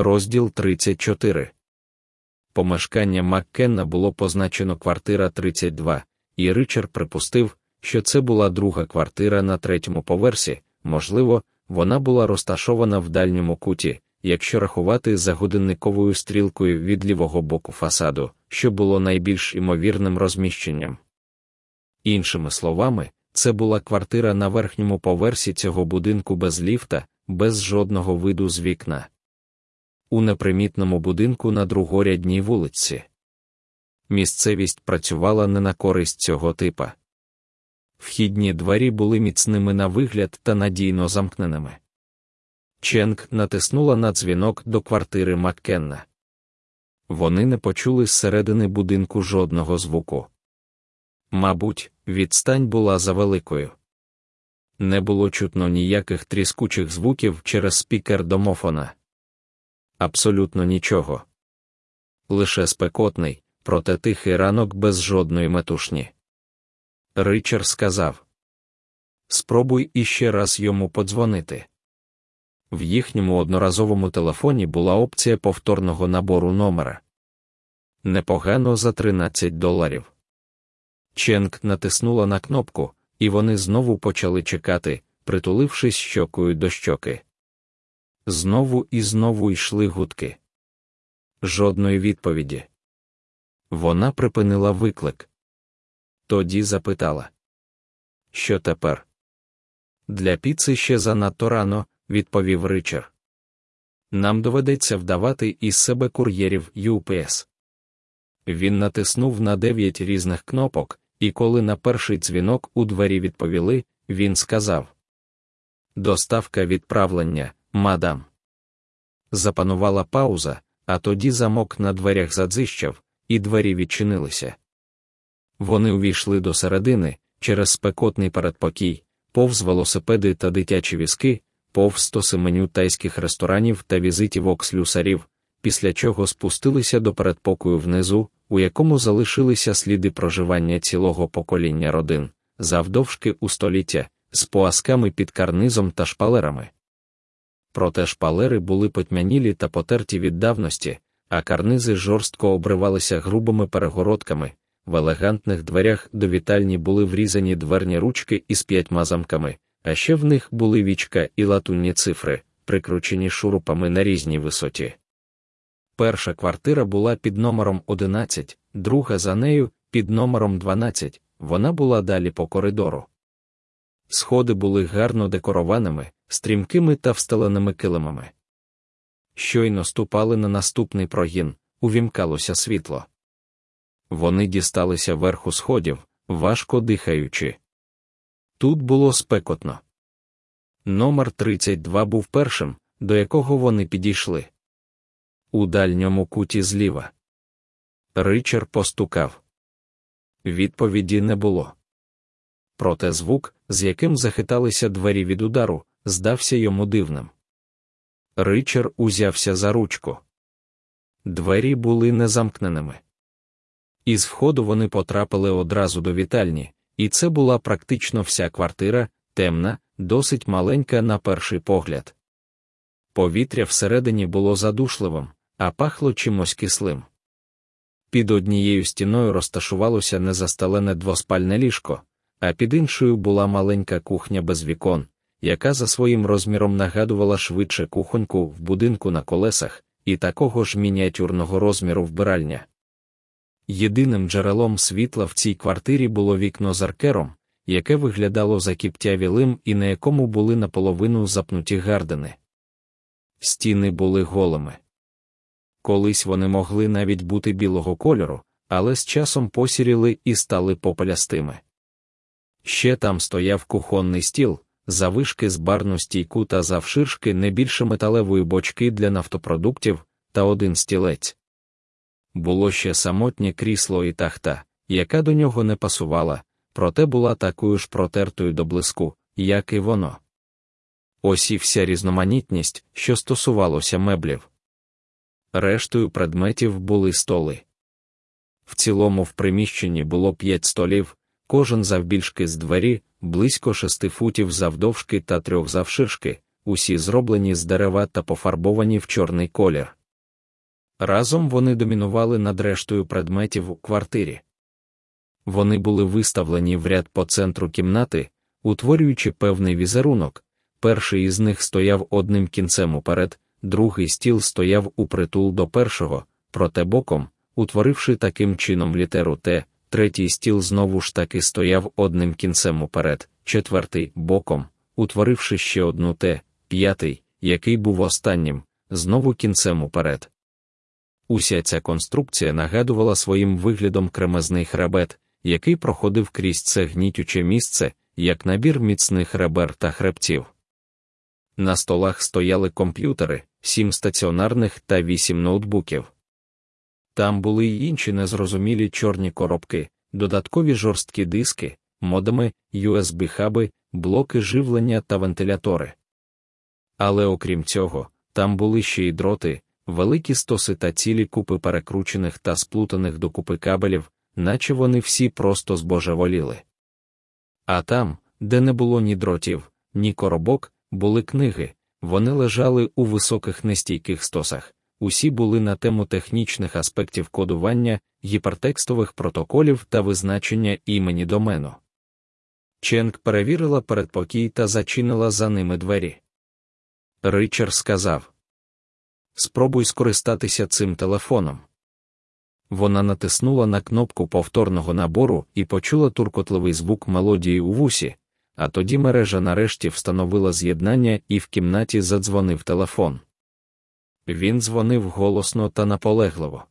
Розділ 34 Помешкання Маккенна було позначено квартира 32, і Ричард припустив, що це була друга квартира на третьому поверсі, можливо, вона була розташована в дальньому куті, якщо рахувати за годинниковою стрілкою від лівого боку фасаду, що було найбільш імовірним розміщенням. Іншими словами, це була квартира на верхньому поверсі цього будинку без ліфта, без жодного виду з вікна. У непримітному будинку на другорядній вулиці. Місцевість працювала не на користь цього типа. Вхідні двері були міцними на вигляд та надійно замкненими. Ченк натиснула на дзвінок до квартири Маккенна. Вони не почули зсередини будинку жодного звуку. Мабуть, відстань була завеликою. Не було чутно ніяких тріскучих звуків через спікер домофона. Абсолютно нічого. Лише спекотний, проте тихий ранок без жодної метушні. Ричард сказав: Спробуй іще раз йому подзвонити. В їхньому одноразовому телефоні була опція повторного набору номера. Непогано за 13 доларів. Ченк натиснула на кнопку, і вони знову почали чекати, притулившись щокою до щоки. Знову і знову йшли гудки. Жодної відповіді. Вона припинила виклик. Тоді запитала: Що тепер? Для піци ще занадто рано, відповів Ричард. Нам доведеться вдавати із себе кур'єрів UPS. Він натиснув на дев'ять різних кнопок, і коли на перший дзвінок у двері відповіли, він сказав: Доставка відправлення, мадам. Запанувала пауза, а тоді замок на дверях задзищав, і двері відчинилися. Вони увійшли до середини, через спекотний передпокій, повз велосипеди та дитячі візки, повз стоси меню тайських ресторанів та візитівок слюсарів, після чого спустилися до передпокою внизу, у якому залишилися сліди проживання цілого покоління родин, завдовжки у століття, з поасками під карнизом та шпалерами. Проте шпалери були потьмянілі та потерті від давності, а карнизи жорстко обривалися грубими перегородками. В елегантних дверях до вітальні були врізані дверні ручки із п'ятьма замками, а ще в них були вічка і латунні цифри, прикручені шурупами на різній висоті. Перша квартира була під номером 11, друга за нею під номером 12, вона була далі по коридору. Сходи були гарно декорованими, стрімкими та встеленими килимами. Щойно ступали на наступний прогін, увімкалося світло. Вони дісталися верху сходів, важко дихаючи. Тут було спекотно. Номер 32 був першим, до якого вони підійшли. У дальньому куті зліва. Ричард постукав. Відповіді не було. Проте звук, з яким захиталися двері від удару, здався йому дивним. Ричард узявся за ручку. Двері були незамкненими. Із входу вони потрапили одразу до вітальні, і це була практично вся квартира, темна, досить маленька на перший погляд. Повітря всередині було задушливим, а пахло чимось кислим. Під однією стіною розташувалося незастелене двоспальне ліжко, а під іншою була маленька кухня без вікон, яка за своїм розміром нагадувала швидше кухоньку в будинку на колесах і такого ж мініатюрного розміру вбиральня. Єдиним джерелом світла в цій квартирі було вікно з аркером, яке виглядало закіптявілим і на якому були наполовину запнуті гардини. Стіни були голими. Колись вони могли навіть бути білого кольору, але з часом посіріли і стали попелястими. Ще там стояв кухонний стіл, завишки з барну стійку та завширшки не більше металевої бочки для нафтопродуктів та один стілець. Було ще самотнє крісло і тахта, яка до нього не пасувала, проте була такою ж протертою до блиску, як і воно. Ось і вся різноманітність, що стосувалося меблів. Рештою предметів були столи. В цілому в приміщенні було п'ять столів, кожен завбільшки з двері, близько шести футів завдовжки та трьох завширшки, усі зроблені з дерева та пофарбовані в чорний колір. Разом вони домінували над рештою предметів у квартирі. Вони були виставлені в ряд по центру кімнати, утворюючи певний візерунок. Перший із них стояв одним кінцем уперед, другий стіл стояв у притул до першого, проте боком, утворивши таким чином літеру Т, третій стіл знову ж таки стояв одним кінцем уперед, четвертий боком, утворивши ще одну Т, п'ятий, який був останнім, знову кінцем уперед. Уся ця конструкція нагадувала своїм виглядом кремезний хребет, який проходив крізь це гнітюче місце, як набір міцних ребер та хребців. На столах стояли комп'ютери, сім стаціонарних та вісім ноутбуків. Там були й інші незрозумілі чорні коробки, додаткові жорсткі диски, модеми, USB-хаби, блоки живлення та вентилятори. Але окрім цього, там були ще й дроти, великі стоси та цілі купи перекручених та сплутаних докупи кабелів, наче вони всі просто збожеволіли. А там, де не було ні дротів, ні коробок, були книги, вони лежали у високих нестійких стосах, усі були на тему технічних аспектів кодування, гіпертекстових протоколів та визначення імені домену. Ченк перевірила передпокій та зачинила за ними двері. Ричард сказав: Спробуй скористатися цим телефоном. Вона натиснула на кнопку повторного набору і почула туркотливий звук мелодії у вусі, а тоді мережа нарешті встановила з'єднання і в кімнаті задзвонив телефон. Він дзвонив голосно та наполегливо.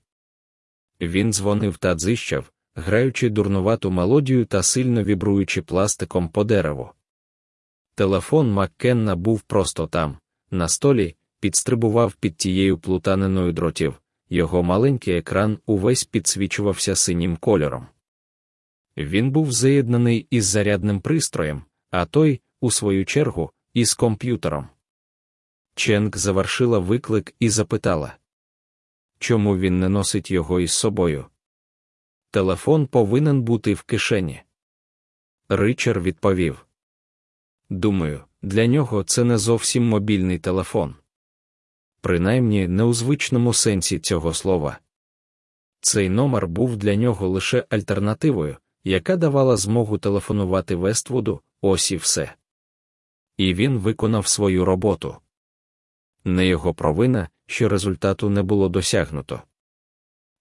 Він дзвонив та дзищав, граючи дурнувату мелодію та сильно вібруючи пластиком по дереву. Телефон Маккенна був просто там, на столі, підстрибував під тією плутаниною дротів, його маленький екран увесь підсвічувався синім кольором. Він був заєднаний із зарядним пристроєм, а той, у свою чергу, із комп'ютером. Ченк завершила виклик і запитала, чому він не носить його із собою. Телефон повинен бути в кишені. Ричард відповів: Думаю, для нього це не зовсім мобільний телефон. Принаймні не у звичному сенсі цього слова. Цей номер був для нього лише альтернативою, яка давала змогу телефонувати Вествуду, ось і все. І він виконав свою роботу. Не його провина, що результату не було досягнуто.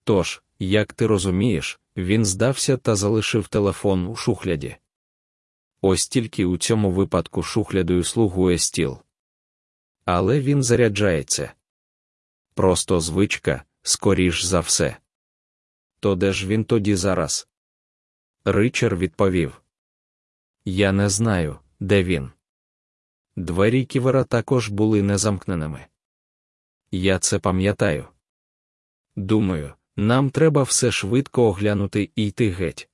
Тож, як ти розумієш, він здався та залишив телефон у шухляді. Ось тільки у цьому випадку шухлядою слугує стіл. Але він заряджається. Просто звичка, скоріш за все. То де ж він тоді зараз? Ричард відповів: Я не знаю, де він. Двері ківера також були незамкненими. Я це пам'ятаю. Думаю, нам треба все швидко оглянути і йти геть.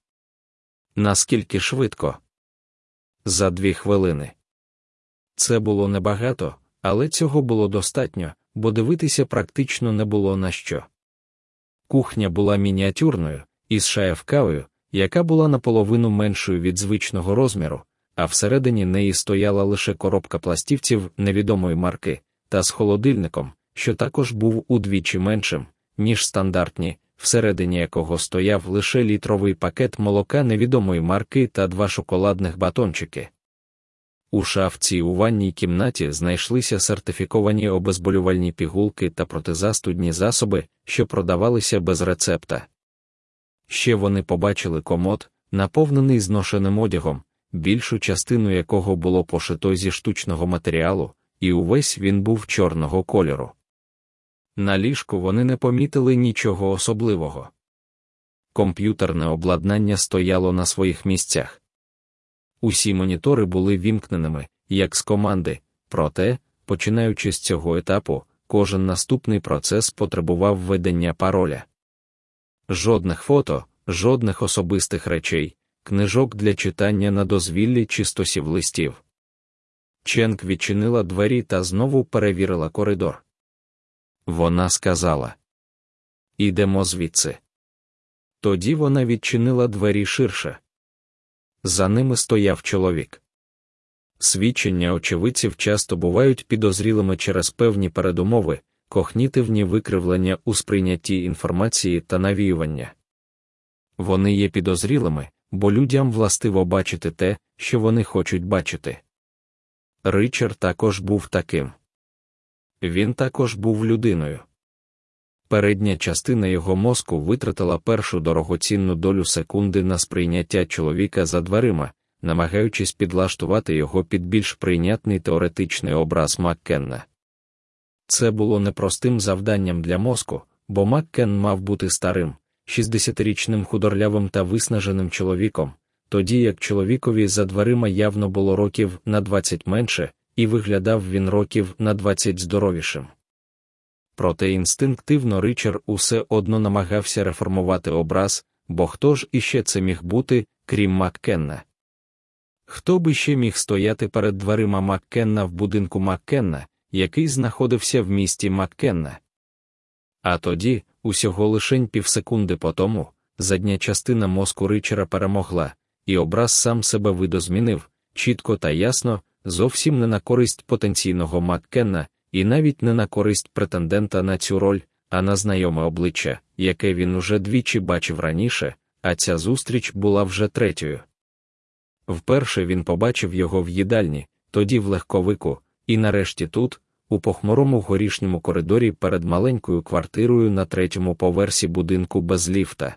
Наскільки швидко? За дві хвилини. Це було небагато, але цього було достатньо, бо дивитися практично не було на що. Кухня була мініатюрною, із шаявкавою, яка була наполовину меншою від звичного розміру, а всередині неї стояла лише коробка пластівців невідомої марки, та з холодильником, що також був удвічі меншим, ніж стандартні, всередині якого стояв лише літровий пакет молока невідомої марки та два шоколадних батончики. У шафці у ванній кімнаті знайшлися сертифіковані обезболювальні пігулки та протизастудні засоби, що продавалися без рецепта. Ще вони побачили комод, наповнений зношеним одягом, більшу частину якого було пошито зі штучного матеріалу, і увесь він був чорного кольору. На ліжку вони не помітили нічого особливого. Комп'ютерне обладнання стояло на своїх місцях. Усі монітори були вімкненими, як з команди, проте, починаючи з цього етапу, кожен наступний процес потребував введення пароля. Жодних фото, жодних особистих речей, книжок для читання на дозвіллі чи стосів листів. Ченк відчинила двері та знову перевірила коридор. Вона сказала: Ідемо звідси. Тоді вона відчинила двері ширше. За ними стояв чоловік. Свідчення очевидців часто бувають підозрілими через певні передумови, когнітивні викривлення у сприйнятті інформації та навіювання. Вони є підозрілими, бо людям властиво бачити те, що вони хочуть бачити. Ричард також був таким. Він також був людиною. Передня частина його мозку витратила першу дорогоцінну долю секунди на сприйняття чоловіка за дверима, намагаючись підлаштувати його під більш прийнятний теоретичний образ Маккенна. Це було непростим завданням для мозку, бо Маккен мав бути старим, 60-річним худорлявим та виснаженим чоловіком, тоді як чоловікові за дверима явно було років на 20 менше, і виглядав він років на 20 здоровішим. Проте інстинктивно Ричард усе одно намагався реформувати образ, бо хто ж іще це міг бути, крім Маккенна? Хто би ще міг стояти перед дверима Маккенна в будинку Маккенна, який знаходився в місті Маккенна? А тоді, усього лишень півсекунди по тому, задня частина мозку Ричера перемогла, і образ сам себе видозмінив, чітко та ясно, зовсім не на користь потенційного Маккенна, і навіть не на користь претендента на цю роль, а на знайоме обличчя, яке він уже двічі бачив раніше, а ця зустріч була вже третьою. Вперше він побачив його в їдальні, тоді в легковику, і нарешті тут, у похмурому горішньому коридорі перед маленькою квартирою на третьому поверсі будинку без ліфта.